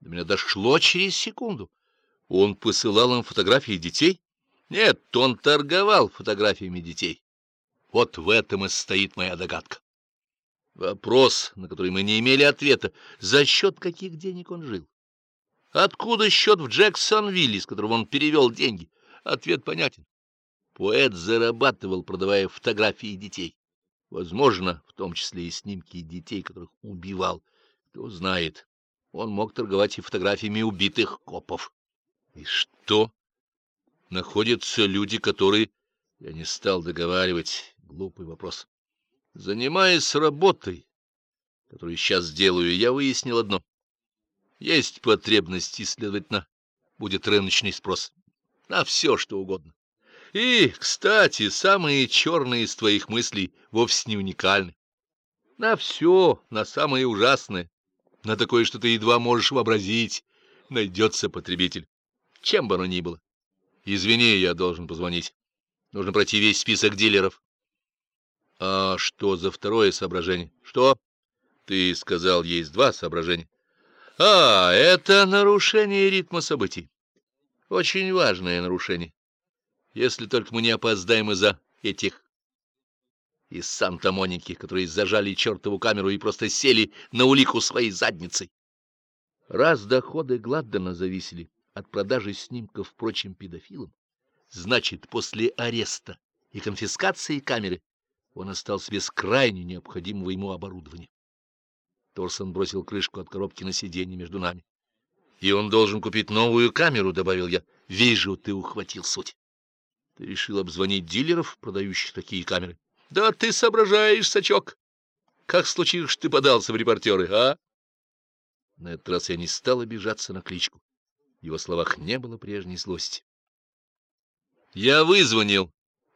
До меня дошло через секунду. Он посылал им фотографии детей? Нет, он торговал фотографиями детей. Вот в этом и стоит моя догадка. Вопрос, на который мы не имели ответа, за счет каких денег он жил. Откуда счет в Джексонвилле, с которого он перевел деньги? Ответ понятен. Поэт зарабатывал, продавая фотографии детей. Возможно, в том числе и снимки детей, которых убивал. Кто знает, он мог торговать и фотографиями убитых копов. И что? Находятся люди, которые... Я не стал договаривать. Глупый вопрос. Занимаясь работой, которую сейчас делаю, я выяснил одно. Есть потребность, и, следовательно, будет рыночный спрос на все, что угодно. И, кстати, самые черные из твоих мыслей вовсе не уникальны. На все, на самое ужасное, на такое, что ты едва можешь вообразить, найдется потребитель, чем бы оно ни было. Извини, я должен позвонить. Нужно пройти весь список дилеров. А что за второе соображение? Что? Ты сказал, есть два соображения. А, это нарушение ритма событий. Очень важное нарушение. Если только мы не опоздаем из-за этих из Санта-Моники, которые зажали чертову камеру и просто сели на улику своей задницей. Раз доходы Гладдена зависели от продажи снимков прочим педофилам, значит, после ареста и конфискации камеры он остался без крайне необходимого ему оборудования. Торсон бросил крышку от коробки на сиденье между нами. — И он должен купить новую камеру, — добавил я. — Вижу, ты ухватил суть. Ты решил обзвонить дилеров, продающих такие камеры? — Да ты соображаешь, сачок. Как случилось, ты подался в репортеры, а? На этот раз я не стал обижаться на кличку. В его словах не было прежней злости. Я вызвонил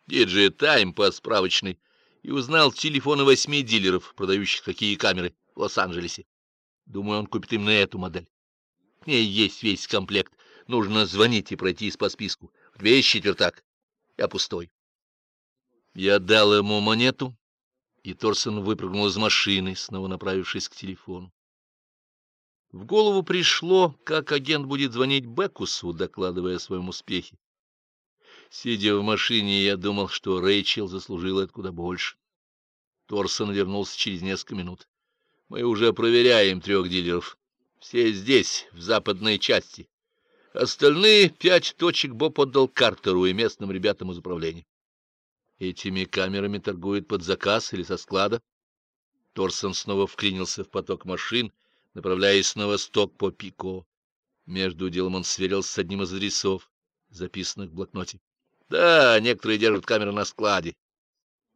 диджей Тайм по справочной и узнал телефоны восьми дилеров, продающих такие камеры в Лос-Анджелесе. Думаю, он купит именно эту модель. К ней есть весь комплект. Нужно звонить и пройтись по списку. В весь четвертак. Я пустой. Я дал ему монету, и Торсон выпрыгнул из машины, снова направившись к телефону. В голову пришло, как агент будет звонить Бекусу, докладывая о своем успехе. Сидя в машине, я думал, что Рэйчел заслужила это куда больше. Торсон вернулся через несколько минут. Мы уже проверяем трех дилеров. Все здесь, в западной части. Остальные пять точек Боб отдал Картеру и местным ребятам из управления. Этими камерами торгуют под заказ или со склада. Торсон снова вклинился в поток машин, направляясь на восток по Пико. Между делом он сверился с одним из адресов, записанных в блокноте. Да, некоторые держат камеры на складе.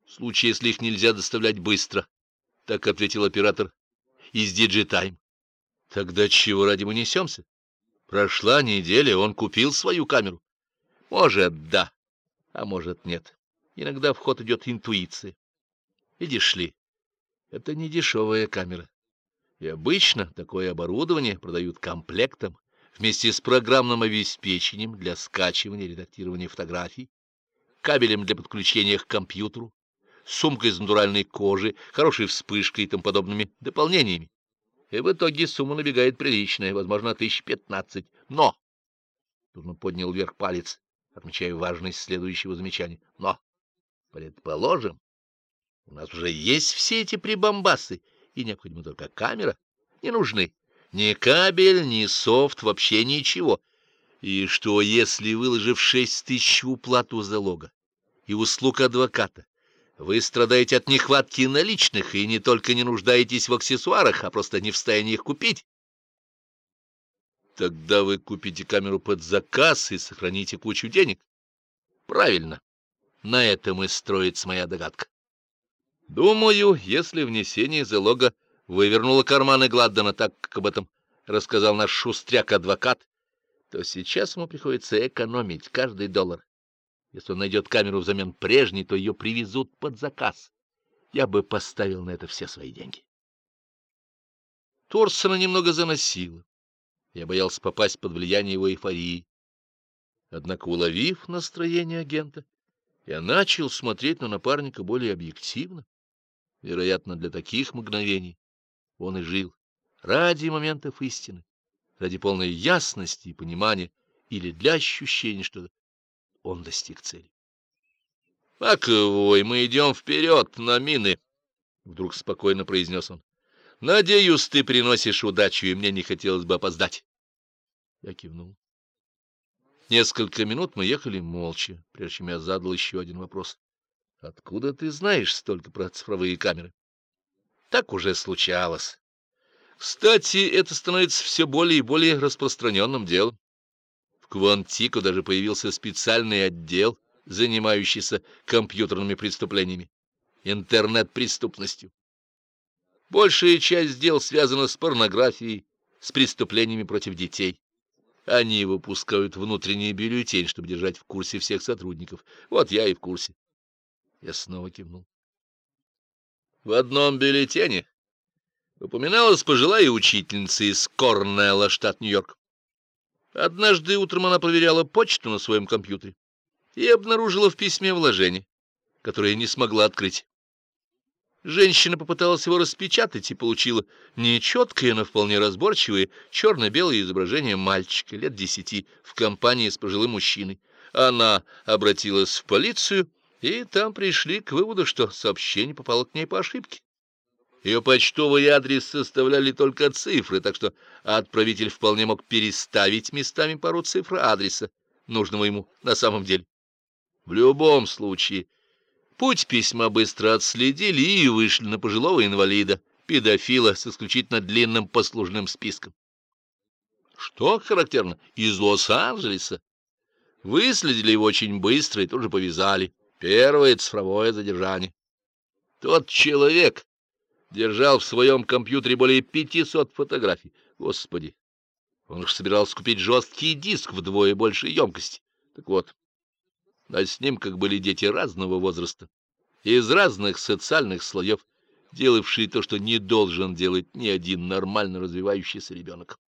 В случае, если их нельзя доставлять быстро, — так ответил оператор из DigiTime. Тогда чего ради мы несемся? Прошла неделя, он купил свою камеру. Может, да, а может, нет. Иногда в ход идет интуиция. Видишь ли, это не дешевая камера. И обычно такое оборудование продают комплектом вместе с программным обеспечением для скачивания и редактирования фотографий, кабелем для подключения к компьютеру, сумкой из натуральной кожи, хорошей вспышкой и тому подобными дополнениями. И в итоге сумма набегает приличная, возможно, тысяч пятнадцать. Но! Тут он поднял вверх палец, отмечая важность следующего замечания. Но! Предположим, у нас уже есть все эти прибамбасы, и необходима только камера. Не нужны ни кабель, ни софт, вообще ничего. И что, если, выложив шесть тысяч в уплату залога и услуг адвоката, вы страдаете от нехватки наличных и не только не нуждаетесь в аксессуарах, а просто не в состоянии их купить. Тогда вы купите камеру под заказ и сохраните кучу денег. Правильно. На этом и строится моя догадка. Думаю, если внесение залога вывернуло карманы Гладдена так, как об этом рассказал наш шустряк-адвокат, то сейчас ему приходится экономить каждый доллар. Если он найдет камеру взамен прежней, то ее привезут под заказ. Я бы поставил на это все свои деньги. Торсона немного заносило. Я боялся попасть под влияние его эйфории. Однако, уловив настроение агента, я начал смотреть на напарника более объективно. Вероятно, для таких мгновений он и жил, ради моментов истины, ради полной ясности и понимания или для ощущения, что он достиг цели. — Маковой, мы идем вперед на мины, — вдруг спокойно произнес он. — Надеюсь, ты приносишь удачу, и мне не хотелось бы опоздать. Я кивнул. Несколько минут мы ехали молча, прежде чем я задал еще один вопрос. — Откуда ты знаешь столько про цифровые камеры? — Так уже случалось. Кстати, это становится все более и более распространенным делом. В Квантико даже появился специальный отдел, занимающийся компьютерными преступлениями, интернет-преступностью. Большая часть дел связана с порнографией, с преступлениями против детей. Они выпускают внутренний бюллетень, чтобы держать в курсе всех сотрудников. Вот я и в курсе. Я снова кивнул. В одном бюллетене упоминалась пожилая учительница из Корнелла, штат Нью-Йорк. Однажды утром она проверяла почту на своем компьютере и обнаружила в письме вложение, которое не смогла открыть. Женщина попыталась его распечатать и получила нечеткое, но вполне разборчивое черно-белое изображение мальчика лет десяти в компании с пожилым мужчиной. Она обратилась в полицию, и там пришли к выводу, что сообщение попало к ней по ошибке. Ее почтовый адрес составляли только цифры, так что отправитель вполне мог переставить местами пару цифр адреса, нужного ему на самом деле. В любом случае, путь письма быстро отследили и вышли на пожилого инвалида, педофила с исключительно длинным послужным списком. Что характерно, из Лос-Анджелеса. Выследили его очень быстро и тут же повязали. Первое цифровое задержание. Тот человек держал в своем компьютере более 500 фотографий. Господи, он же собирался купить жесткий диск вдвое большей емкости. Так вот, на снимках были дети разного возраста, из разных социальных слоев, делавшие то, что не должен делать ни один нормально развивающийся ребенок.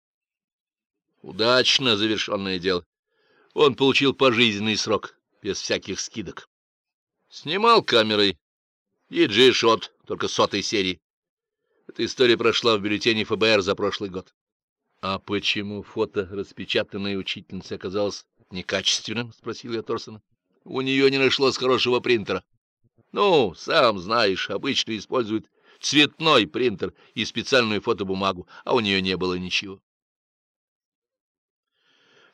Удачно завершенное дело. Он получил пожизненный срок, без всяких скидок. Снимал камерой. И G-шот, только сотой серии. Эта история прошла в бюллетене ФБР за прошлый год. — А почему фото, распечатанное учительницей, оказалось некачественным? — спросил я Торсона. — У нее не нашлось хорошего принтера. — Ну, сам знаешь, обычно используют цветной принтер и специальную фотобумагу, а у нее не было ничего.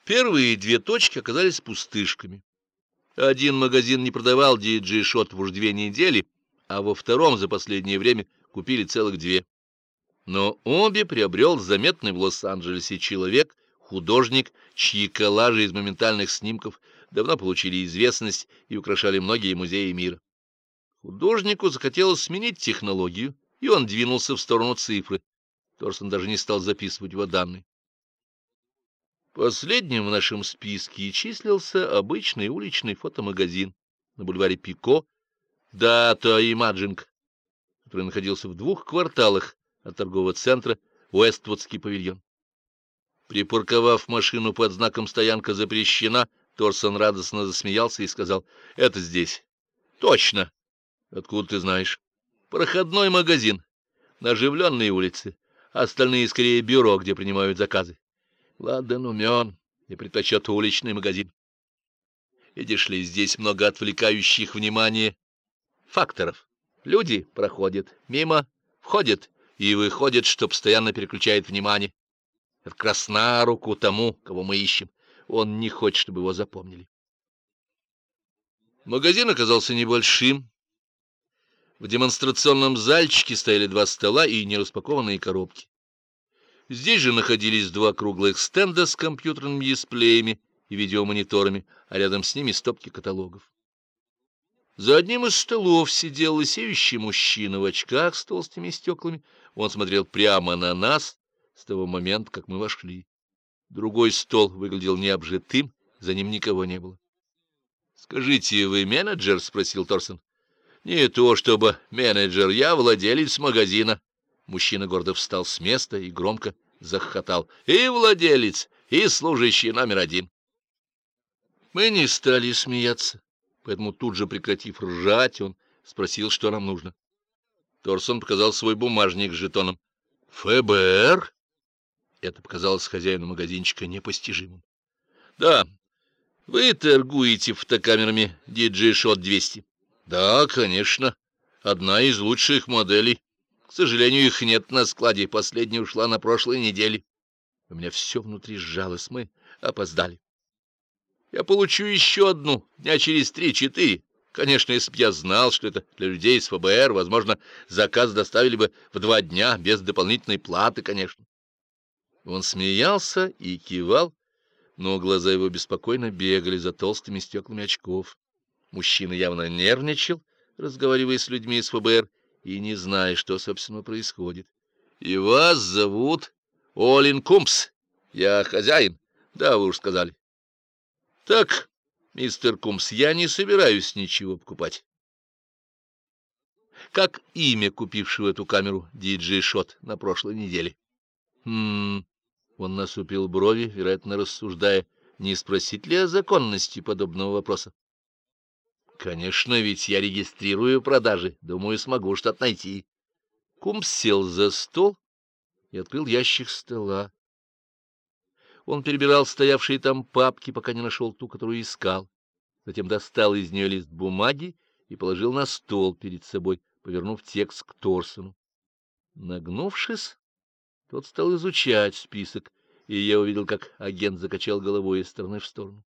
Первые две точки оказались пустышками. Один магазин не продавал диджей-шот уже две недели, а во втором за последнее время купили целых две. Но обе приобрел заметный в Лос-Анджелесе человек, художник, чьи коллажи из моментальных снимков давно получили известность и украшали многие музеи мира. Художнику захотелось сменить технологию, и он двинулся в сторону цифры. Торсон даже не стал записывать его данные. Последним в нашем списке числился обычный уличный фотомагазин на бульваре Пико, Дата Имаджинг, который находился в двух кварталах от торгового центра Уэствудский павильон. Припарковав машину под знаком «Стоянка запрещена», Торсон радостно засмеялся и сказал, «Это здесь». «Точно». «Откуда ты знаешь?» «Проходной магазин, на оживленной улице, остальные скорее бюро, где принимают заказы». Ладен умен и предпочет уличный магазин. Видишь ли, здесь много отвлекающих внимание факторов. Люди проходят мимо, входят и выходят, что постоянно переключает внимание. Это красна руку тому, кого мы ищем. Он не хочет, чтобы его запомнили. Магазин оказался небольшим. В демонстрационном зальчике стояли два стола и нераспакованные коробки. Здесь же находились два круглых стенда с компьютерными дисплеями и видеомониторами, а рядом с ними стопки каталогов. За одним из столов сидел лысеющий мужчина в очках с толстыми стеклами. Он смотрел прямо на нас с того момента, как мы вошли. Другой стол выглядел необжитым, за ним никого не было. — Скажите, вы менеджер? — спросил Торсон. — Не то чтобы менеджер, я владелец магазина. Мужчина гордо встал с места и громко захохотал. И владелец, и служащий номер один. Мы не стали смеяться, поэтому тут же, прекратив ржать, он спросил, что нам нужно. Торсон показал свой бумажник с жетоном. ФБР? Это показалось хозяину магазинчика непостижимым. — Да, вы торгуете фотокамерами DJ Shot 200? — Да, конечно. Одна из лучших моделей. К сожалению, их нет на складе. Последняя ушла на прошлой неделе. У меня все внутри сжалось. Мы опоздали. Я получу еще одну дня через три-четыре. Конечно, если б я знал, что это для людей из ФБР, возможно, заказ доставили бы в два дня, без дополнительной платы, конечно. Он смеялся и кивал, но глаза его беспокойно бегали за толстыми стеклами очков. Мужчина явно нервничал, разговаривая с людьми из ФБР и не зная, что, собственно, происходит. — И вас зовут Олин Кумпс. Я хозяин. Да, вы уж сказали. — Так, мистер Кумпс, я не собираюсь ничего покупать. Как имя купившего эту камеру диджей Шот на прошлой неделе? Хм... Он насупил брови, вероятно, рассуждая, не спросить ли о законности подобного вопроса. Конечно, ведь я регистрирую продажи. Думаю, смогу что-то найти. Кумс сел за стол и открыл ящик стола. Он перебирал стоявшие там папки, пока не нашел ту, которую искал. Затем достал из нее лист бумаги и положил на стол перед собой, повернув текст к Торсону. Нагнувшись, тот стал изучать список, и я увидел, как агент закачал головой из стороны в сторону.